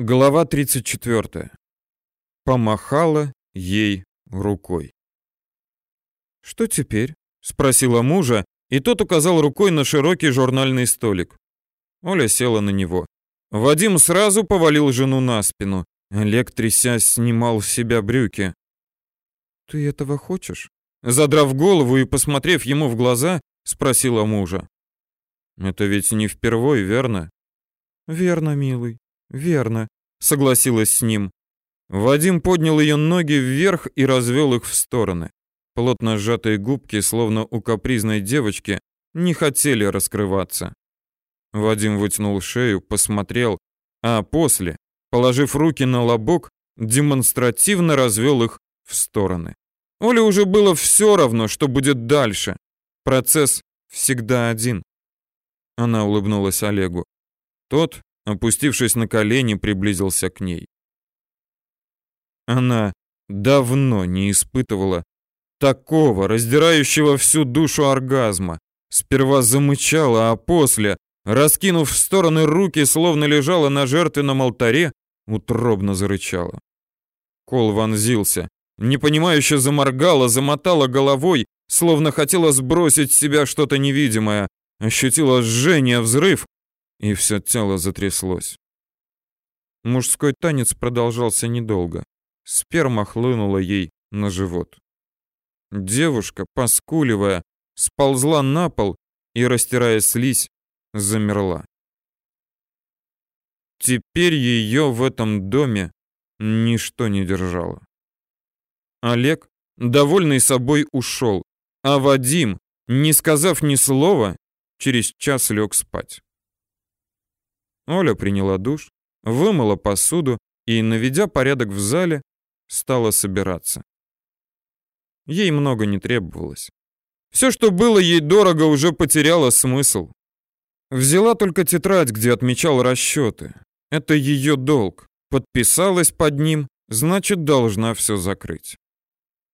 Глава 34. Помахала ей рукой. «Что теперь?» — спросила мужа, и тот указал рукой на широкий журнальный столик. Оля села на него. Вадим сразу повалил жену на спину. Олег, трясясь, снимал с себя брюки. «Ты этого хочешь?» Задрав голову и посмотрев ему в глаза, спросила мужа. «Это ведь не впервой, верно?» «Верно, милый. «Верно», — согласилась с ним. Вадим поднял ее ноги вверх и развел их в стороны. Плотно сжатые губки, словно у капризной девочки, не хотели раскрываться. Вадим вытянул шею, посмотрел, а после, положив руки на лобок, демонстративно развел их в стороны. Оле уже было все равно, что будет дальше. Процесс всегда один. Она улыбнулась Олегу. Тот опустившись на колени, приблизился к ней. Она давно не испытывала такого раздирающего всю душу оргазма. Сперва замычала, а после, раскинув в стороны руки, словно лежала на жертвенном алтаре, утробно зарычала. Кол вонзился, непонимающе заморгала, замотала головой, словно хотела сбросить с себя что-то невидимое, ощутила жжение, взрыв, и все тело затряслось. Мужской танец продолжался недолго. Сперма хлынула ей на живот. Девушка, поскуливая, сползла на пол и, растирая слизь, замерла. Теперь ее в этом доме ничто не держало. Олег, довольный собой, ушел, а Вадим, не сказав ни слова, через час лег спать. Оля приняла душ, вымыла посуду и, наведя порядок в зале, стала собираться. Ей много не требовалось. Все, что было ей дорого, уже потеряло смысл. Взяла только тетрадь, где отмечал расчеты. Это ее долг. Подписалась под ним, значит, должна все закрыть.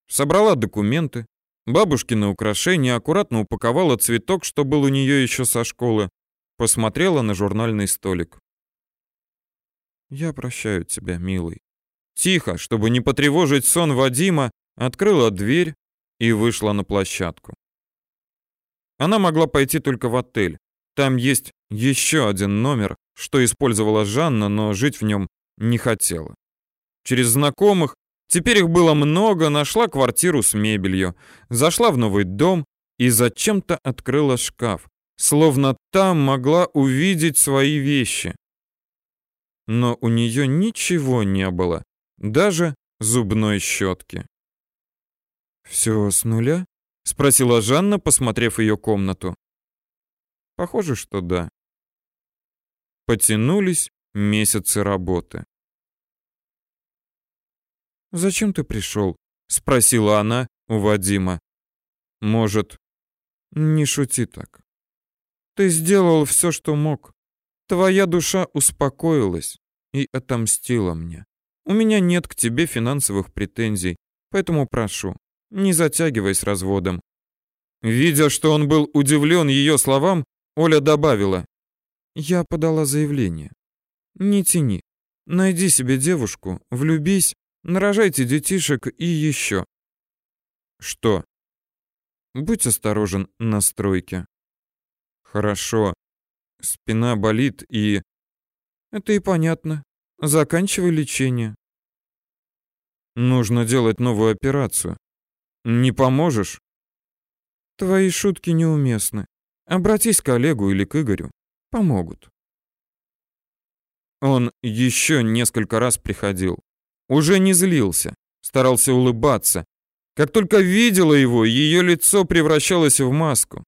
Собрала документы, бабушкины украшения, аккуратно упаковала цветок, что был у нее еще со школы, Посмотрела на журнальный столик. «Я прощаю тебя, милый». Тихо, чтобы не потревожить сон Вадима, открыла дверь и вышла на площадку. Она могла пойти только в отель. Там есть еще один номер, что использовала Жанна, но жить в нем не хотела. Через знакомых, теперь их было много, нашла квартиру с мебелью, зашла в новый дом и зачем-то открыла шкаф словно там могла увидеть свои вещи. Но у нее ничего не было, даже зубной щетки. «Все с нуля?» — спросила Жанна, посмотрев ее комнату. «Похоже, что да». Потянулись месяцы работы. «Зачем ты пришел?» — спросила она у Вадима. «Может, не шути так. Ты сделал все, что мог. Твоя душа успокоилась и отомстила мне. У меня нет к тебе финансовых претензий, поэтому прошу, не затягивай с разводом. Видя, что он был удивлен ее словам, Оля добавила: "Я подала заявление. Не тяни. Найди себе девушку, влюбись, нарожайте детишек и еще. Что? Будь осторожен на стройке. Хорошо. Спина болит и... Это и понятно. Заканчивай лечение. Нужно делать новую операцию. Не поможешь? Твои шутки неуместны. Обратись к Олегу или к Игорю. Помогут. Он еще несколько раз приходил. Уже не злился, старался улыбаться. Как только видела его, ее лицо превращалось в маску.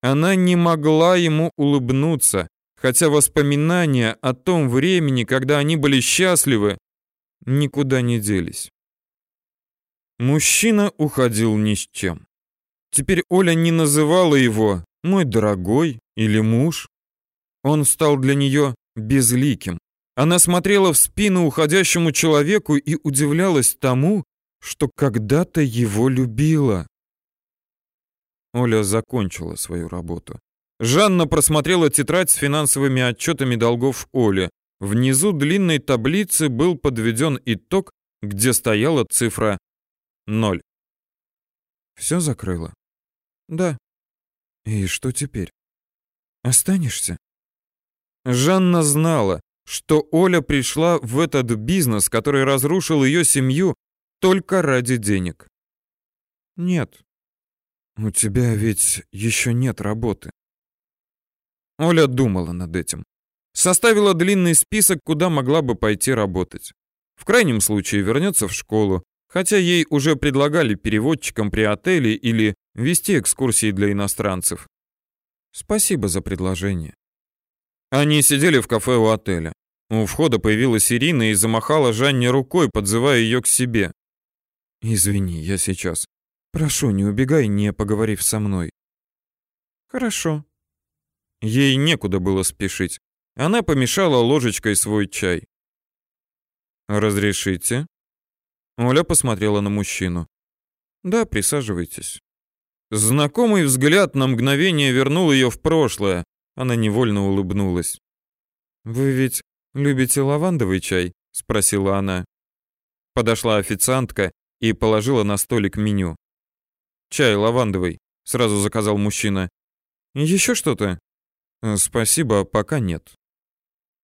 Она не могла ему улыбнуться, хотя воспоминания о том времени, когда они были счастливы, никуда не делись. Мужчина уходил ни с чем. Теперь Оля не называла его «мой дорогой» или «муж». Он стал для нее безликим. Она смотрела в спину уходящему человеку и удивлялась тому, что когда-то его любила. Оля закончила свою работу. Жанна просмотрела тетрадь с финансовыми отчетами долгов Оли. внизу длинной таблицы был подведен итог, где стояла цифра 0. Все закрыла? Да. И что теперь? Останешься? Жанна знала, что Оля пришла в этот бизнес, который разрушил ее семью только ради денег. Нет. У тебя ведь еще нет работы. Оля думала над этим. Составила длинный список, куда могла бы пойти работать. В крайнем случае вернется в школу, хотя ей уже предлагали переводчикам при отеле или вести экскурсии для иностранцев. Спасибо за предложение. Они сидели в кафе у отеля. У входа появилась Ирина и замахала Жанне рукой, подзывая ее к себе. «Извини, я сейчас. Прошу, не убегай, не поговорив со мной». «Хорошо». Ей некуда было спешить. Она помешала ложечкой свой чай. «Разрешите?» Оля посмотрела на мужчину. «Да, присаживайтесь». Знакомый взгляд на мгновение вернул ее в прошлое. Она невольно улыбнулась. «Вы ведь любите лавандовый чай?» — спросила она. Подошла официантка и положила на столик меню. «Чай лавандовый», — сразу заказал мужчина. «Еще что-то?» «Спасибо, пока нет».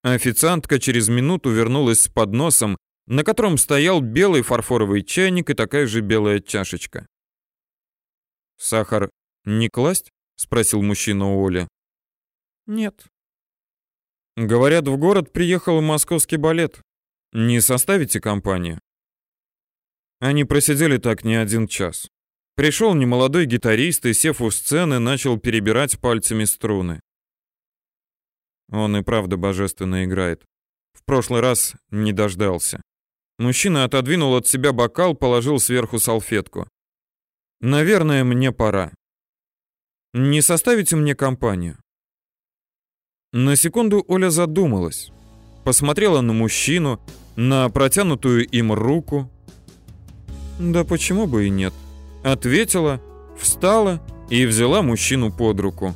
Официантка через минуту вернулась с подносом, на котором стоял белый фарфоровый чайник и такая же белая чашечка. «Сахар не класть?» — спросил мужчина у Оли. «Нет». «Говорят, в город приехал московский балет. Не составите компанию?» Они просидели так не один час. Пришел немолодой гитарист и, сев у сцены, начал перебирать пальцами струны. Он и правда божественно играет. В прошлый раз не дождался. Мужчина отодвинул от себя бокал, положил сверху салфетку. Наверное, мне пора. Не составите мне компанию? На секунду Оля задумалась. Посмотрела на мужчину, на протянутую им руку. Да почему бы и нет? Ответила, встала и взяла мужчину под руку.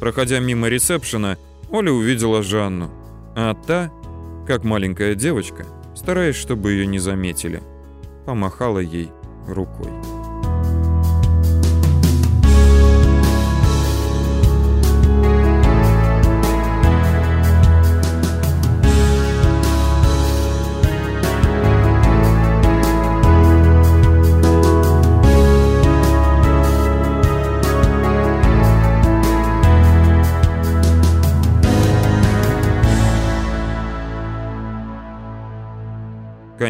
Проходя мимо ресепшена, Оля увидела Жанну, а та, как маленькая девочка, стараясь, чтобы ее не заметили, помахала ей рукой.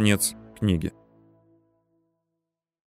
Конец книги.